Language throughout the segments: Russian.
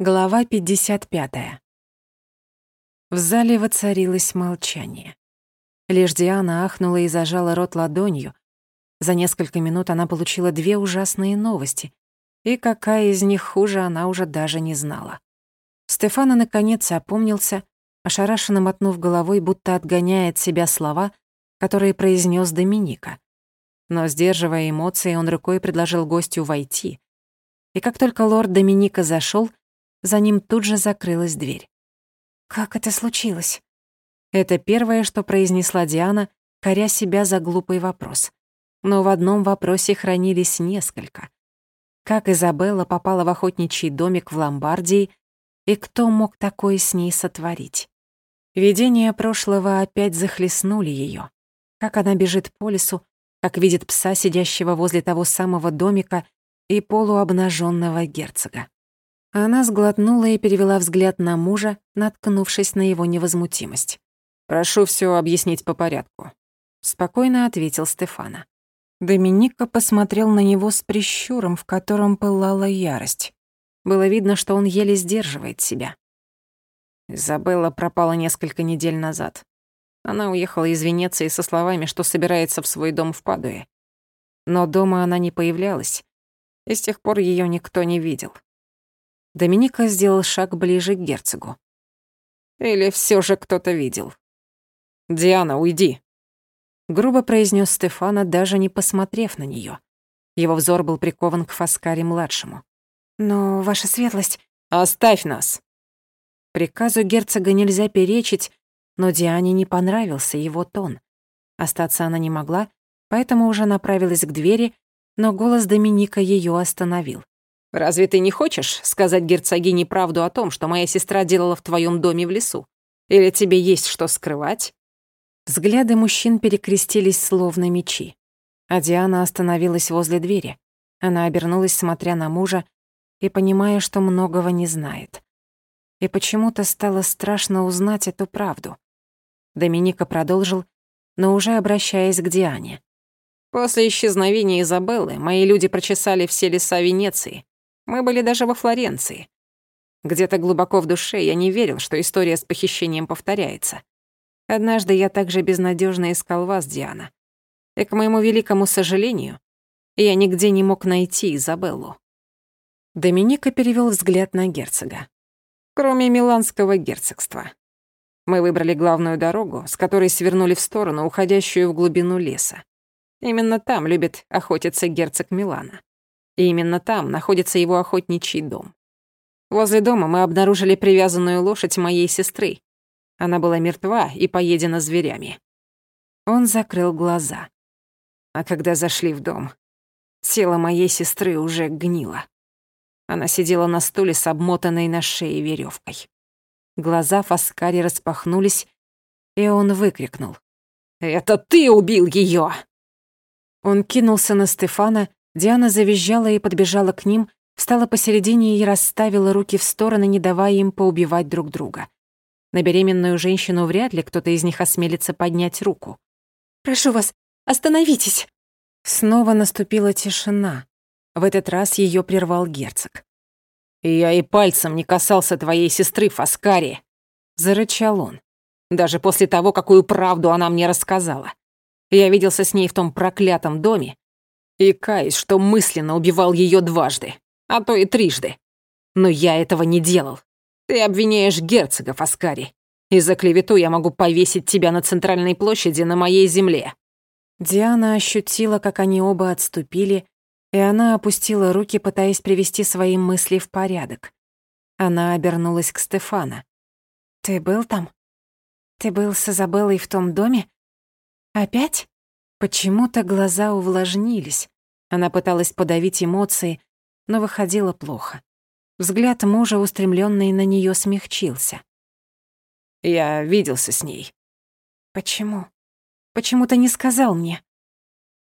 Глава 55. В зале воцарилось молчание. Лишь Диана ахнула и зажала рот ладонью. За несколько минут она получила две ужасные новости, и какая из них хуже, она уже даже не знала. Стефана наконец опомнился, ошарашенно мотнув головой, будто отгоняя от себя слова, которые произнес Доминика. Но, сдерживая эмоции, он рукой предложил гостю войти. И как только лорд Доминика зашел, за ним тут же закрылась дверь. «Как это случилось?» Это первое, что произнесла Диана, коря себя за глупый вопрос. Но в одном вопросе хранились несколько. Как Изабелла попала в охотничий домик в Ломбардии, и кто мог такое с ней сотворить? Видения прошлого опять захлестнули ее. Как она бежит по лесу, как видит пса, сидящего возле того самого домика, и полуобнаженного герцога. Она сглотнула и перевела взгляд на мужа, наткнувшись на его невозмутимость. «Прошу все объяснить по порядку», — спокойно ответил Стефана. Доминика посмотрел на него с прищуром, в котором пылала ярость. Было видно, что он еле сдерживает себя. Изабелла пропала несколько недель назад. Она уехала из Венеции со словами, что собирается в свой дом в Падуе. Но дома она не появлялась, и с тех пор ее никто не видел. Доминика сделал шаг ближе к герцогу. «Или все же кто-то видел?» «Диана, уйди!» Грубо произнес Стефана, даже не посмотрев на нее. Его взор был прикован к Фаскаре-младшему. «Но, ваша светлость...» «Оставь нас!» Приказу герцога нельзя перечить, но Диане не понравился его тон. Остаться она не могла, поэтому уже направилась к двери, но голос Доминика ее остановил. Разве ты не хочешь сказать герцогине правду о том, что моя сестра делала в твоем доме в лесу? Или тебе есть что скрывать?» Взгляды мужчин перекрестились словно мечи. А Диана остановилась возле двери. Она обернулась, смотря на мужа, и понимая, что многого не знает. И почему-то стало страшно узнать эту правду. Доминика продолжил, но уже обращаясь к Диане. «После исчезновения Изабеллы мои люди прочесали все леса Венеции, мы были даже во Флоренции. Где-то глубоко в душе я не верил, что история с похищением повторяется. Однажды я также безнадежно искал вас, Диана. И, к моему великому сожалению, я нигде не мог найти Изабеллу. Доминика перевел взгляд на герцога. Кроме Миланского герцогства. Мы выбрали главную дорогу, с которой свернули в сторону, уходящую в глубину леса. Именно там любит охотиться герцог Милана. И именно там находится его охотничий дом. Возле дома мы обнаружили привязанную лошадь моей сестры. Она была мертва и поедена зверями. Он закрыл глаза. А когда зашли в дом, тело моей сестры уже гнило. Она сидела на стуле с обмотанной на шее веревкой. Глаза Фаскари распахнулись, и он выкрикнул. «Это ты убил ее! Он кинулся на Стефана, Диана завизжала и подбежала к ним, встала посередине и расставила руки в стороны, не давая им поубивать друг друга. На беременную женщину вряд ли кто-то из них осмелится поднять руку. «Прошу вас, остановитесь!» Снова наступила тишина. В этот раз ее прервал герцог. «Я и пальцем не касался твоей сестры Фаскари», — зарычал он. «Даже после того, какую правду она мне рассказала. Я виделся с ней в том проклятом доме, и каюсь, что мысленно убивал ее дважды, а то и трижды. Но я этого не делал. Ты обвиняешь герцога Фаскари. И за клевету я могу повесить тебя на центральной площади на моей земле». Диана ощутила, как они оба отступили, и она опустила руки, пытаясь привести свои мысли в порядок. Она обернулась к Стефана. «Ты был там? Ты был с Изабеллой в том доме? Опять?» Почему-то глаза увлажнились. Она пыталась подавить эмоции, но выходило плохо. Взгляд мужа, устремленный на нее, смягчился. «Я виделся с ней». «Почему? Почему ты не сказал мне?»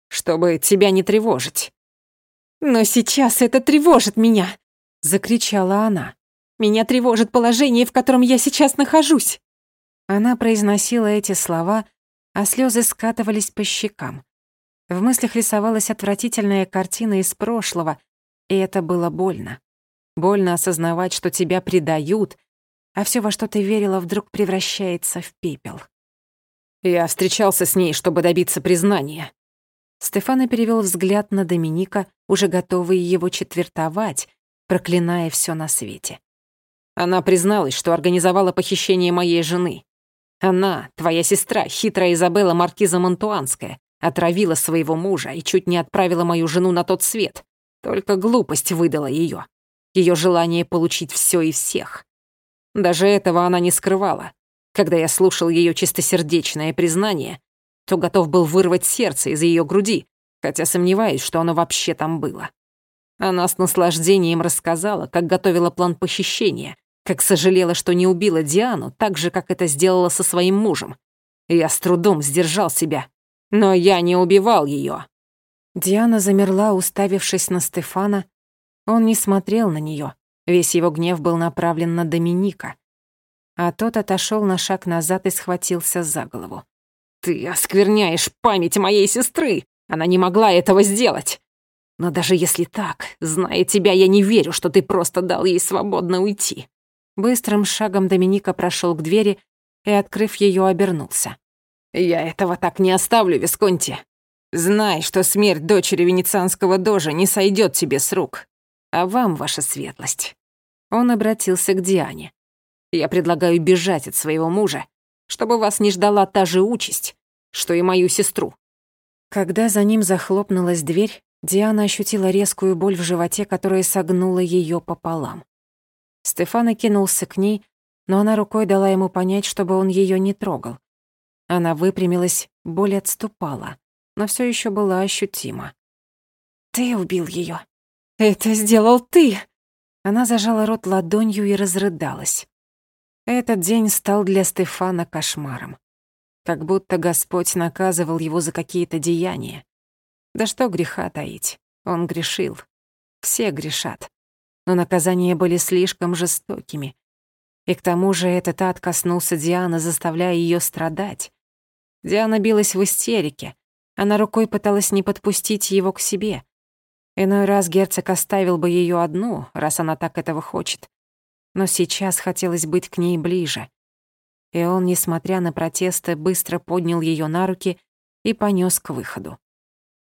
«Чтобы тебя не тревожить». «Но сейчас это тревожит меня!» — закричала она. «Меня тревожит положение, в котором я сейчас нахожусь!» Она произносила эти слова, а слезы скатывались по щекам. В мыслях рисовалась отвратительная картина из прошлого, и это было больно. Больно осознавать, что тебя предают, а все, во что ты верила, вдруг превращается в пепел. Я встречался с ней, чтобы добиться признания. Стефано перевел взгляд на Доминика, уже готовый его четвертовать, проклиная все на свете. Она призналась, что организовала похищение моей жены. Она, твоя сестра, хитрая Изабелла Маркиза Монтуанская, отравила своего мужа и чуть не отправила мою жену на тот свет. Только глупость выдала ее. Ее желание получить все и всех. Даже этого она не скрывала. Когда я слушал ее чистосердечное признание, то готов был вырвать сердце из ее груди, хотя сомневаюсь, что оно вообще там было. Она с наслаждением рассказала, как готовила план похищения, как сожалела, что не убила Диану, так же, как это сделала со своим мужем. Я с трудом сдержал себя, но я не убивал ее. Диана замерла, уставившись на Стефана. Он не смотрел на нее. Весь его гнев был направлен на Доминика. А тот отошел на шаг назад и схватился за голову. «Ты оскверняешь память моей сестры! Она не могла этого сделать! Но даже если так, зная тебя, я не верю, что ты просто дал ей свободно уйти». Быстрым шагом Доминика прошел к двери и, открыв ее, обернулся. «Я этого так не оставлю, Висконти. Знай, что смерть дочери венецианского дожа не сойдет тебе с рук. А вам, ваша светлость». Он обратился к Диане. «Я предлагаю бежать от своего мужа, чтобы вас не ждала та же участь, что и мою сестру». Когда за ним захлопнулась дверь, Диана ощутила резкую боль в животе, которая согнула ее пополам. Стефан кинулся к ней, но она рукой дала ему понять, чтобы он ее не трогал. Она выпрямилась, боль отступала, но все еще была ощутима. «Ты убил ее. Это сделал ты!» Она зажала рот ладонью и разрыдалась. Этот день стал для Стефана кошмаром. Как будто Господь наказывал его за какие-то деяния. Да что греха таить, он грешил. Все грешат. Но наказания были слишком жестокими. И к тому же этот ад коснулся Дианы, заставляя ее страдать. Диана билась в истерике. Она рукой пыталась не подпустить его к себе. Иной раз герцог оставил бы ее одну, раз она так этого хочет но сейчас хотелось быть к ней ближе. И он, несмотря на протесты, быстро поднял ее на руки и понес к выходу.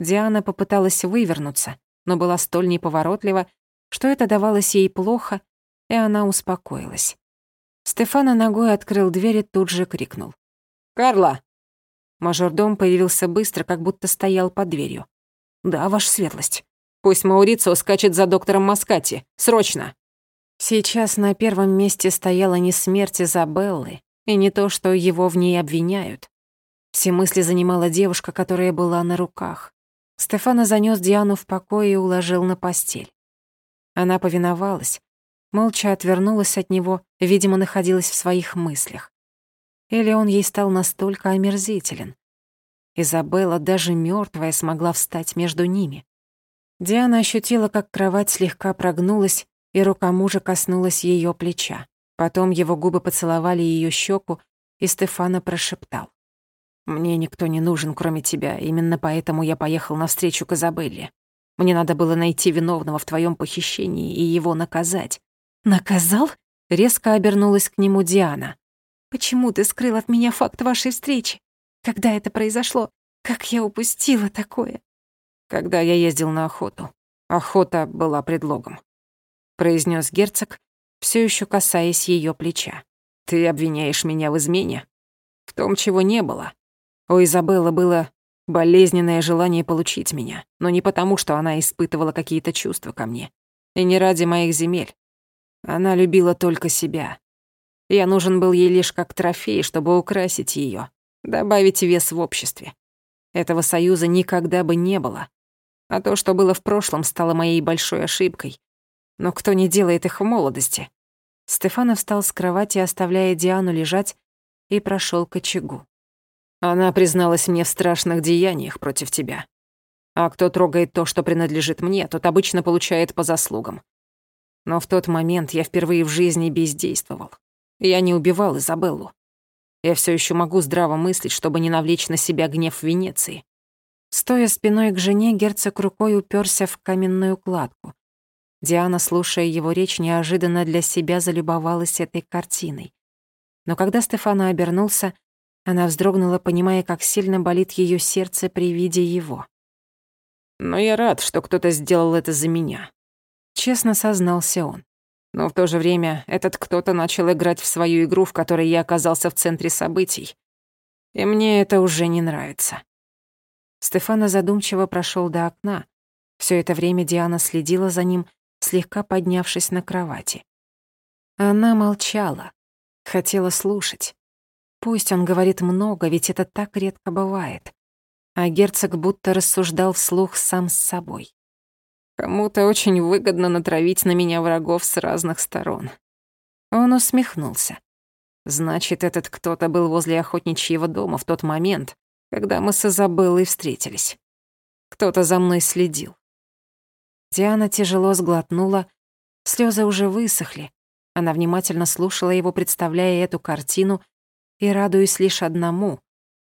Диана попыталась вывернуться, но была столь неповоротлива, что это давалось ей плохо, и она успокоилась. Стефана ногой открыл дверь и тут же крикнул. «Карла!» Мажордом появился быстро, как будто стоял под дверью. «Да, ваша светлость. Пусть Маурицио скачет за доктором Маскати. Срочно!» Сейчас на первом месте стояла не смерть Изабеллы, и не то, что его в ней обвиняют. Все мысли занимала девушка, которая была на руках. Стефана занёс Диану в покой и уложил на постель. Она повиновалась, молча отвернулась от него, видимо, находилась в своих мыслях. Или он ей стал настолько омерзителен. Изабелла, даже мёртвая, смогла встать между ними. Диана ощутила, как кровать слегка прогнулась, и рука мужа коснулась ее плеча. Потом его губы поцеловали ее щеку, и Стефана прошептал. «Мне никто не нужен, кроме тебя, именно поэтому я поехал навстречу к Изабелле. Мне надо было найти виновного в твоем похищении и его наказать». «Наказал?» — резко обернулась к нему Диана. «Почему ты скрыл от меня факт вашей встречи? Когда это произошло? Как я упустила такое?» «Когда я ездил на охоту. Охота была предлогом произнес герцог, все еще касаясь ее плеча. Ты обвиняешь меня в измене? В том, чего не было. У Изабеллы было болезненное желание получить меня, но не потому, что она испытывала какие-то чувства ко мне. И не ради моих земель. Она любила только себя. Я нужен был ей лишь как трофей, чтобы украсить ее, добавить вес в обществе. Этого союза никогда бы не было. А то, что было в прошлом, стало моей большой ошибкой, но кто не делает их в молодости? Стефана встал с кровати, оставляя Диану лежать, и прошел к очагу. Она призналась мне в страшных деяниях против тебя. А кто трогает то, что принадлежит мне, тот обычно получает по заслугам. Но в тот момент я впервые в жизни бездействовал. Я не убивал Изабеллу. Я все еще могу здраво мыслить, чтобы не навлечь на себя гнев Венеции. Стоя спиной к жене, герцог рукой уперся в каменную кладку. Диана, слушая его речь, неожиданно для себя залюбовалась этой картиной. Но когда Стефана обернулся, она вздрогнула, понимая, как сильно болит ее сердце при виде его. «Но я рад, что кто-то сделал это за меня», — честно сознался он. Но в то же время этот кто-то начал играть в свою игру, в которой я оказался в центре событий. И мне это уже не нравится. Стефана задумчиво прошел до окна. Все это время Диана следила за ним, слегка поднявшись на кровати. Она молчала, хотела слушать. Пусть он говорит много, ведь это так редко бывает. А герцог будто рассуждал вслух сам с собой. Кому-то очень выгодно натравить на меня врагов с разных сторон. Он усмехнулся. Значит, этот кто-то был возле охотничьего дома в тот момент, когда мы с Изабеллой встретились. Кто-то за мной следил. Диана тяжело сглотнула, слезы уже высохли. Она внимательно слушала его, представляя эту картину, и радуясь лишь одному,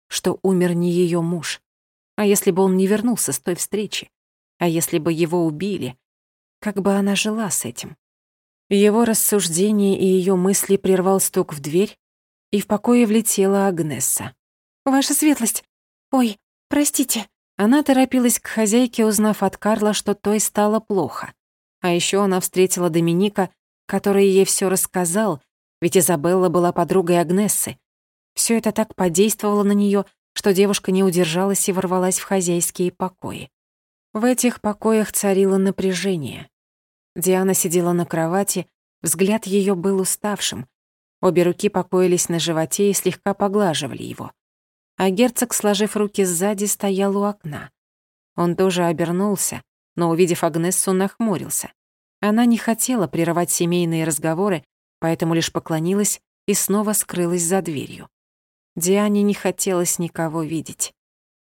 что умер не ее муж. А если бы он не вернулся с той встречи? А если бы его убили? Как бы она жила с этим? Его рассуждение и ее мысли прервал стук в дверь, и в покое влетела Агнесса. «Ваша светлость! Ой, простите!» Она торопилась к хозяйке, узнав от Карла, что той стало плохо. А еще она встретила Доминика, который ей все рассказал, ведь Изабелла была подругой Агнессы. Все это так подействовало на нее, что девушка не удержалась и ворвалась в хозяйские покои. В этих покоях царило напряжение. Диана сидела на кровати, взгляд ее был уставшим. Обе руки покоились на животе и слегка поглаживали его а герцог, сложив руки сзади, стоял у окна. Он тоже обернулся, но, увидев Агнессу, нахмурился. Она не хотела прерывать семейные разговоры, поэтому лишь поклонилась и снова скрылась за дверью. Диане не хотелось никого видеть.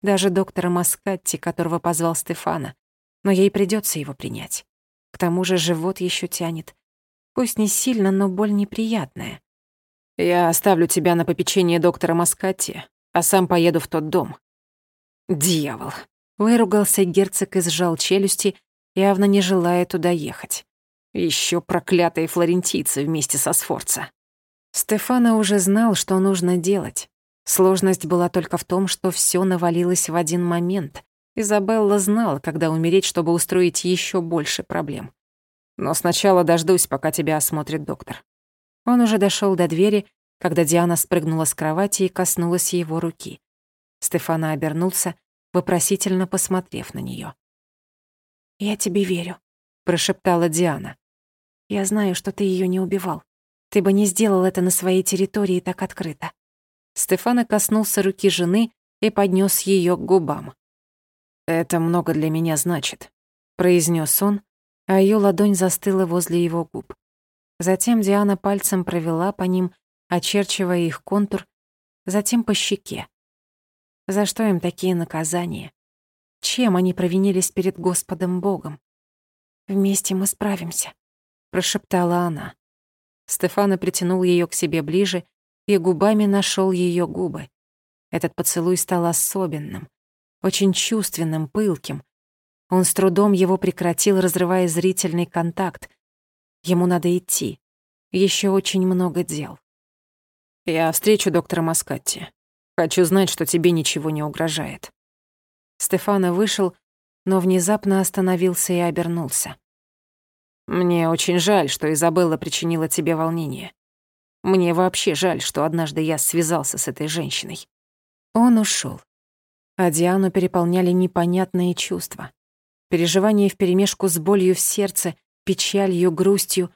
Даже доктора Маскатти, которого позвал Стефана. Но ей придется его принять. К тому же живот еще тянет. Пусть не сильно, но боль неприятная. «Я оставлю тебя на попечение доктора Маскатти, а сам поеду в тот дом. Дьявол. Выругался герцог и сжал челюсти, явно не желая туда ехать. Еще проклятые флорентийцы вместе со Сфорца. Стефана уже знал, что нужно делать. Сложность была только в том, что все навалилось в один момент. Изабелла знала, когда умереть, чтобы устроить еще больше проблем. Но сначала дождусь, пока тебя осмотрит доктор. Он уже дошел до двери, когда Диана спрыгнула с кровати и коснулась его руки. Стефана обернулся, вопросительно посмотрев на нее. «Я тебе верю», — прошептала Диана. «Я знаю, что ты ее не убивал. Ты бы не сделал это на своей территории так открыто». Стефана коснулся руки жены и поднес ее к губам. «Это много для меня значит», — произнес он, а ее ладонь застыла возле его губ. Затем Диана пальцем провела по ним, очерчивая их контур, затем по щеке. За что им такие наказания? Чем они провинились перед Господом Богом? «Вместе мы справимся», — прошептала она. Стефана притянул ее к себе ближе и губами нашел ее губы. Этот поцелуй стал особенным, очень чувственным, пылким. Он с трудом его прекратил, разрывая зрительный контакт. Ему надо идти. Еще очень много дел. Я встречу доктора Маскатти. Хочу знать, что тебе ничего не угрожает». Стефана вышел, но внезапно остановился и обернулся. «Мне очень жаль, что Изабелла причинила тебе волнение. Мне вообще жаль, что однажды я связался с этой женщиной». Он ушел, а Диану переполняли непонятные чувства. Переживания вперемешку с болью в сердце, печалью, грустью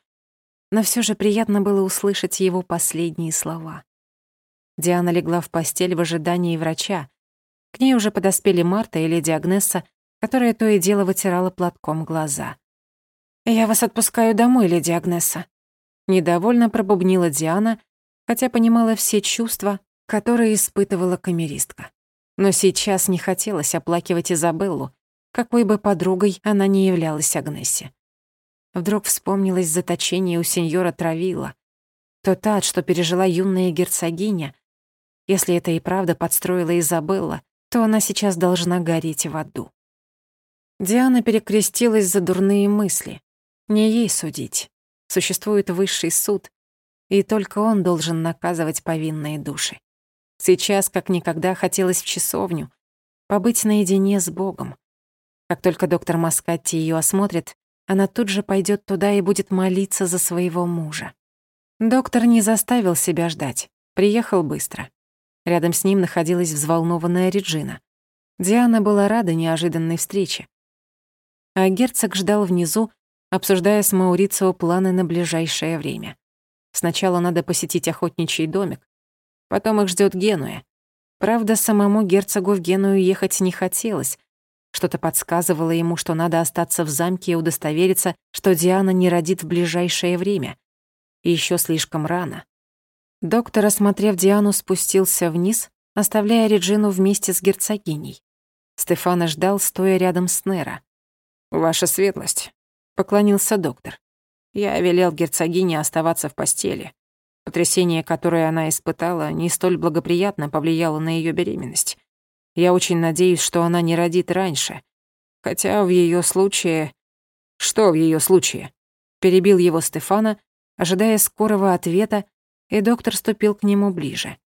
но все же приятно было услышать его последние слова. Диана легла в постель в ожидании врача. К ней уже подоспели Марта и леди Агнесса, которая то и дело вытирала платком глаза. «Я вас отпускаю домой, леди Агнесса», — недовольно пробубнила Диана, хотя понимала все чувства, которые испытывала камеристка. Но сейчас не хотелось оплакивать Изабеллу, какой бы подругой она ни являлась Агнессе. Вдруг вспомнилось заточение у сеньора Травила. Тот ад, что пережила юная герцогиня. Если это и правда подстроила Изабелла, то она сейчас должна гореть в аду. Диана перекрестилась за дурные мысли. Не ей судить. Существует высший суд, и только он должен наказывать повинные души. Сейчас, как никогда, хотелось в часовню, побыть наедине с Богом. Как только доктор Маскатти ее осмотрит, она тут же пойдет туда и будет молиться за своего мужа. Доктор не заставил себя ждать, приехал быстро. Рядом с ним находилась взволнованная Реджина. Диана была рада неожиданной встрече. А герцог ждал внизу, обсуждая с Маурицио планы на ближайшее время. Сначала надо посетить охотничий домик, потом их ждет Генуя. Правда, самому герцогу в Геную ехать не хотелось. Что-то подсказывало ему, что надо остаться в замке и удостовериться, что Диана не родит в ближайшее время. И ещё слишком рано. Доктор, осмотрев Диану, спустился вниз, оставляя Реджину вместе с герцогиней. Стефана ждал, стоя рядом с Нера. «Ваша светлость», — поклонился доктор. «Я велел герцогине оставаться в постели. Потрясение, которое она испытала, не столь благоприятно повлияло на её беременность. Я очень надеюсь, что она не родит раньше. Хотя в её случае... Что в её случае? Перебил его Стефана, ожидая скорого ответа, и доктор ступил к нему ближе.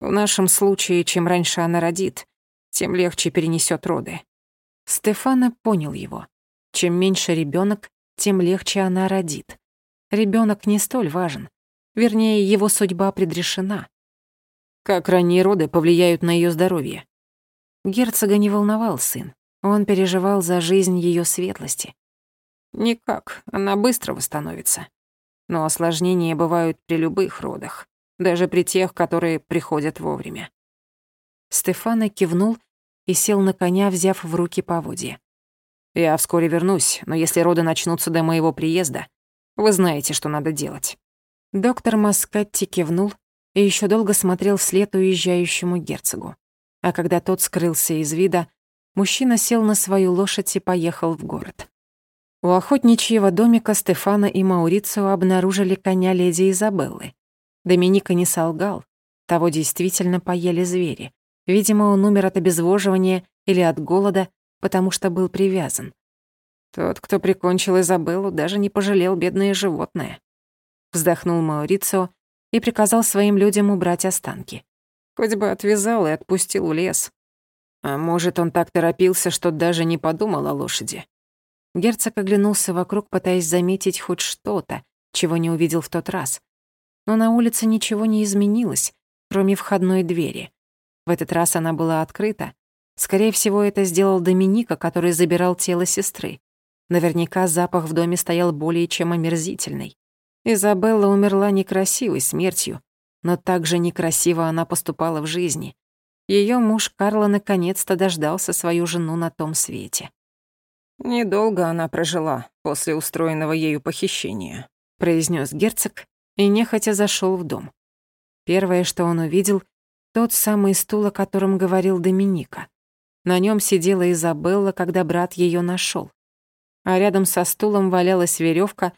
В нашем случае, чем раньше она родит, тем легче перенесет роды. Стефана понял его. Чем меньше ребенок, тем легче она родит. Ребенок не столь важен. Вернее, его судьба предрешена. Как ранние роды повлияют на ее здоровье? Герцога не волновал сын. Он переживал за жизнь ее светлости. Никак, она быстро восстановится но осложнения бывают при любых родах, даже при тех, которые приходят вовремя. Стефана кивнул и сел на коня, взяв в руки поводья. «Я вскоре вернусь, но если роды начнутся до моего приезда, вы знаете, что надо делать». Доктор Маскатти кивнул и еще долго смотрел вслед уезжающему герцогу. А когда тот скрылся из вида, мужчина сел на свою лошадь и поехал в город. У охотничьего домика Стефана и Маурицио обнаружили коня леди Изабеллы. Доминика не солгал. Того действительно поели звери. Видимо, он умер от обезвоживания или от голода, потому что был привязан. Тот, кто прикончил Изабеллу, даже не пожалел бедное животное. Вздохнул Маурицио и приказал своим людям убрать останки. Хоть бы отвязал и отпустил в лес. А может, он так торопился, что даже не подумал о лошади. Герцог оглянулся вокруг, пытаясь заметить хоть что-то, чего не увидел в тот раз. Но на улице ничего не изменилось, кроме входной двери. В этот раз она была открыта. Скорее всего, это сделал Доминика, который забирал тело сестры. Наверняка запах в доме стоял более чем омерзительный. Изабелла умерла некрасивой смертью, но также некрасиво она поступала в жизни. Ее муж Карло наконец-то дождался свою жену на том свете. «Недолго она прожила после устроенного ею похищения», произнес герцог и нехотя зашел в дом. Первое, что он увидел, тот самый стул, о котором говорил Доминика. На нем сидела Изабелла, когда брат ее нашел, А рядом со стулом валялась веревка,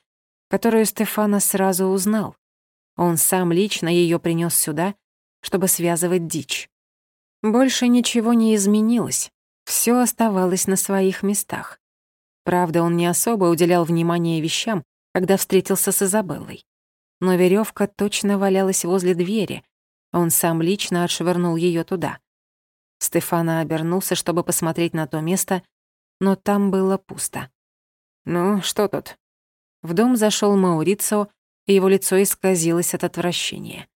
которую Стефана сразу узнал. Он сам лично ее принес сюда, чтобы связывать дичь. Больше ничего не изменилось, все оставалось на своих местах. Правда, он не особо уделял внимания вещам, когда встретился с Изабеллой. Но веревка точно валялась возле двери. Он сам лично отшвырнул ее туда. Стефана обернулся, чтобы посмотреть на то место, но там было пусто. «Ну, что тут?» В дом зашел Маурицо, и его лицо исказилось от отвращения.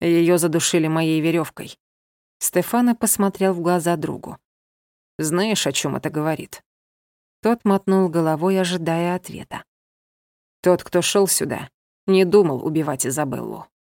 Ее задушили моей веревкой. Стефана посмотрел в глаза другу. «Знаешь, о чем это говорит?» Тот мотнул головой, ожидая ответа. Тот, кто шел сюда, не думал убивать Изабеллу.